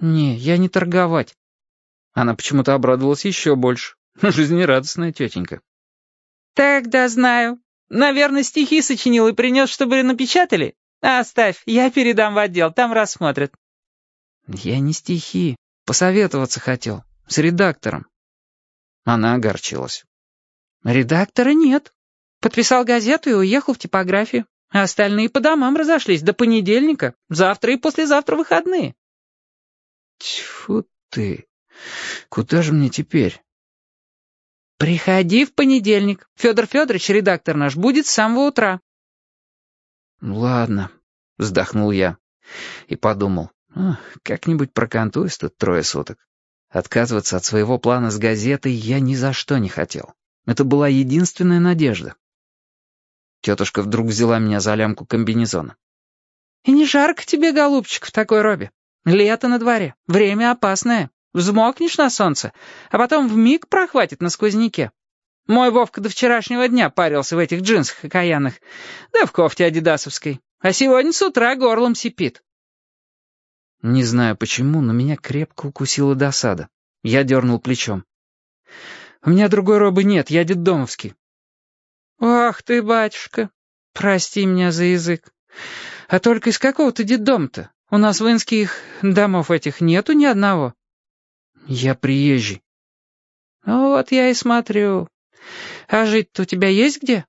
«Не, я не торговать». Она почему-то обрадовалась еще больше. Жизнерадостная тетенька. «Тогда знаю. Наверное, стихи сочинил и принес, чтобы напечатали? Оставь, я передам в отдел, там рассмотрят». «Я не стихи. Посоветоваться хотел. С редактором». Она огорчилась. «Редактора нет. Подписал газету и уехал в типографию. А остальные по домам разошлись до понедельника. Завтра и послезавтра выходные». «Тьфу ты! Куда же мне теперь?» «Приходи в понедельник. Федор Федорович, редактор наш, будет с самого утра». «Ладно», — вздохнул я и подумал, как-нибудь прокантуюсь тут трое суток. Отказываться от своего плана с газетой я ни за что не хотел. Это была единственная надежда. Тетушка вдруг взяла меня за лямку комбинезона. «И не жарко тебе, голубчик, в такой робе. Лето на дворе, время опасное. Взмокнешь на солнце, а потом вмиг прохватит на сквозняке. Мой Вовка до вчерашнего дня парился в этих джинсах окаянных, да в кофте адидасовской, а сегодня с утра горлом сипит». Не знаю почему, но меня крепко укусила досада. Я дернул плечом. «У меня другой робы нет, я детдомовский». «Ах ты, батюшка, прости меня за язык. А только из какого ты детдом-то? У нас в инских домов этих нету ни одного». «Я приезжий». «Вот я и смотрю. А жить-то у тебя есть где?»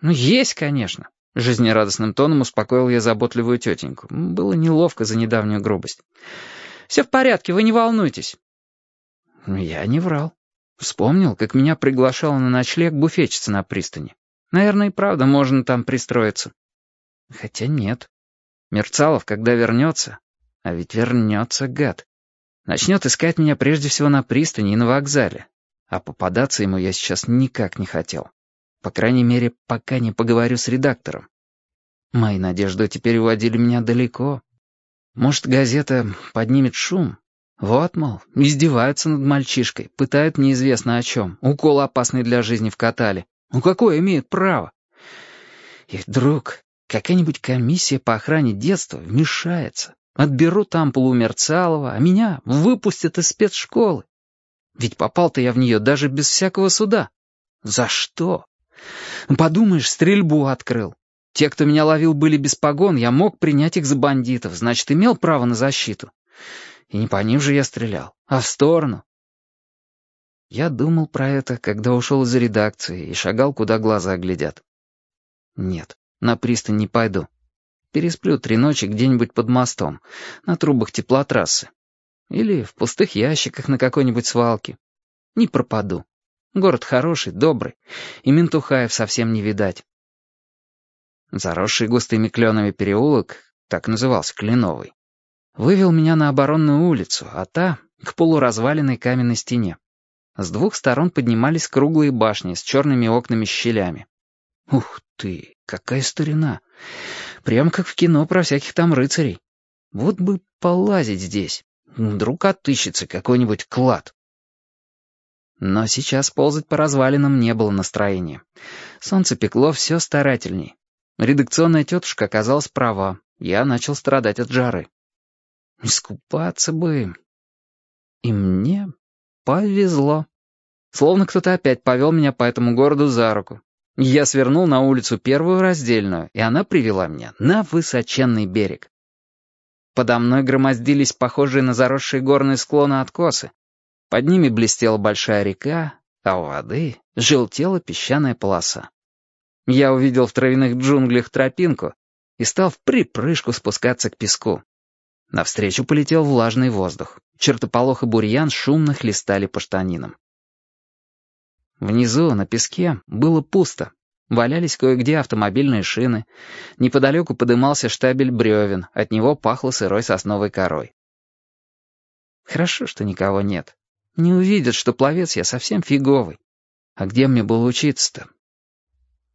«Ну, есть, конечно». Жизнерадостным тоном успокоил я заботливую тетеньку. Было неловко за недавнюю грубость. «Все в порядке, вы не волнуйтесь». Я не врал. Вспомнил, как меня приглашала на ночлег буфетчица на пристани. Наверное, и правда можно там пристроиться. Хотя нет. Мерцалов, когда вернется, а ведь вернется, гад, начнет искать меня прежде всего на пристани и на вокзале. А попадаться ему я сейчас никак не хотел. По крайней мере, пока не поговорю с редактором. Мои надежды теперь уводили меня далеко. Может, газета поднимет шум, вот, мол, издеваются над мальчишкой, пытают неизвестно о чем, укол опасный для жизни вкатали. Ну какое имеют право? И вдруг какая-нибудь комиссия по охране детства вмешается, отберут ампулу Мерцалова, а меня выпустят из спецшколы. Ведь попал-то я в нее даже без всякого суда. За что? Подумаешь, стрельбу открыл. Те, кто меня ловил, были без погон, я мог принять их за бандитов, значит, имел право на защиту. И не по ним же я стрелял, а в сторону. Я думал про это, когда ушел из редакции и шагал, куда глаза глядят. Нет, на пристань не пойду. Пересплю три ночи где-нибудь под мостом, на трубах теплотрассы. Или в пустых ящиках на какой-нибудь свалке. Не пропаду. Город хороший, добрый, и Ментухаев совсем не видать. Заросший густыми кленами переулок, так назывался Кленовый, вывел меня на оборонную улицу, а та — к полуразваленной каменной стене. С двух сторон поднимались круглые башни с черными окнами-щелями. Ух ты, какая старина! Прям как в кино про всяких там рыцарей. Вот бы полазить здесь. Вдруг отыщется какой-нибудь клад. Но сейчас ползать по развалинам не было настроения. Солнце пекло все старательней. Редакционная тетушка оказалась права. Я начал страдать от жары. Искупаться бы. И мне повезло. Словно кто-то опять повел меня по этому городу за руку. Я свернул на улицу первую раздельную, и она привела меня на высоченный берег. Подо мной громоздились похожие на заросшие горные склоны откосы. Под ними блестела большая река, а у воды желтела песчаная полоса. Я увидел в травяных джунглях тропинку и стал в припрыжку спускаться к песку. Навстречу полетел влажный воздух. Чертополох и бурьян шумно хлестали по штанинам. Внизу, на песке, было пусто. Валялись кое-где автомобильные шины. Неподалеку подымался штабель бревен, от него пахло сырой сосновой корой. Хорошо, что никого нет. Не увидят, что пловец я совсем фиговый. А где мне было учиться-то?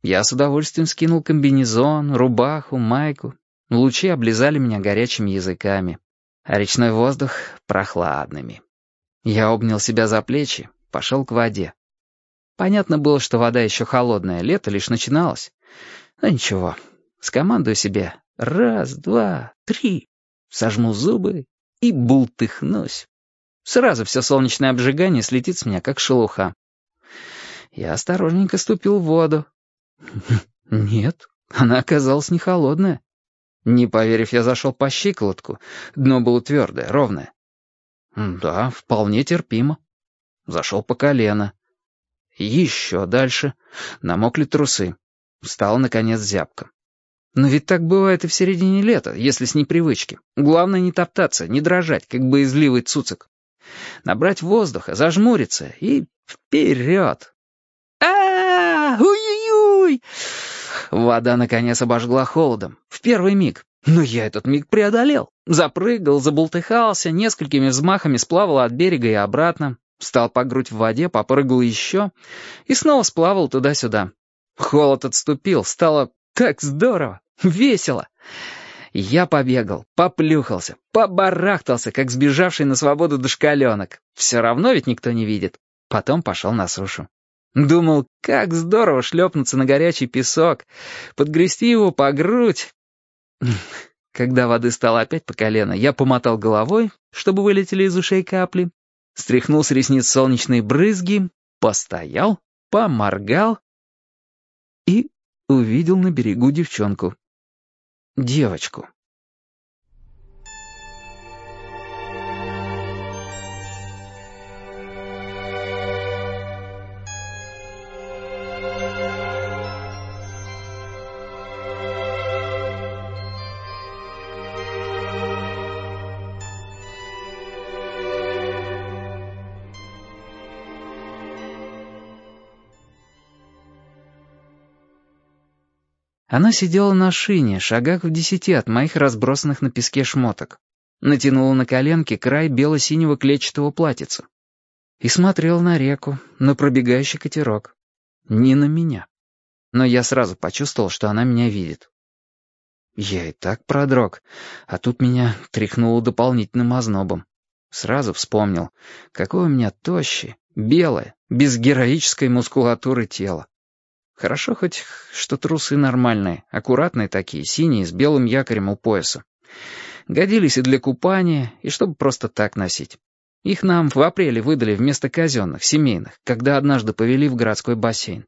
Я с удовольствием скинул комбинезон, рубаху, майку, Лучи облизали меня горячими языками, а речной воздух — прохладными. Я обнял себя за плечи, пошел к воде. Понятно было, что вода еще холодная, лето лишь начиналось. Но ничего, скомандую себе «раз, два, три», сожму зубы и бултыхнусь. Сразу все солнечное обжигание слетит с меня, как шелуха. Я осторожненько ступил в воду. Нет, она оказалась не холодная. Не поверив, я зашел по щиколотку. Дно было твердое, ровное. Да, вполне терпимо. Зашел по колено. Еще дальше. Намокли трусы. Стало, наконец, зябко. Но ведь так бывает и в середине лета, если с непривычки. Главное не топтаться, не дрожать, как боязливый цуцик. Набрать воздуха, зажмуриться и вперед. а Уй-уй-уй! Вода, наконец, обожгла холодом. В первый миг. Но я этот миг преодолел. Запрыгал, забултыхался, несколькими взмахами сплавал от берега и обратно. Встал по грудь в воде, попрыгал еще и снова сплавал туда-сюда. Холод отступил, стало так здорово, весело. Я побегал, поплюхался, побарахтался, как сбежавший на свободу дошкаленок. Все равно ведь никто не видит. Потом пошел на сушу. Думал, как здорово шлепнуться на горячий песок, подгрести его по грудь. Когда воды стало опять по колено, я помотал головой, чтобы вылетели из ушей капли, стряхнул с ресниц солнечные брызги, постоял, поморгал и увидел на берегу девчонку. Девочку. Она сидела на шине, шагах в десяти от моих разбросанных на песке шмоток. Натянула на коленки край бело-синего клетчатого платьица. И смотрела на реку, на пробегающий катерок. Не на меня. Но я сразу почувствовал, что она меня видит. Я и так продрог, а тут меня тряхнуло дополнительным ознобом. Сразу вспомнил, какое у меня тощее, белое, без героической мускулатуры тело. Хорошо хоть, что трусы нормальные, аккуратные такие, синие, с белым якорем у пояса. Годились и для купания, и чтобы просто так носить. Их нам в апреле выдали вместо казенных, семейных, когда однажды повели в городской бассейн.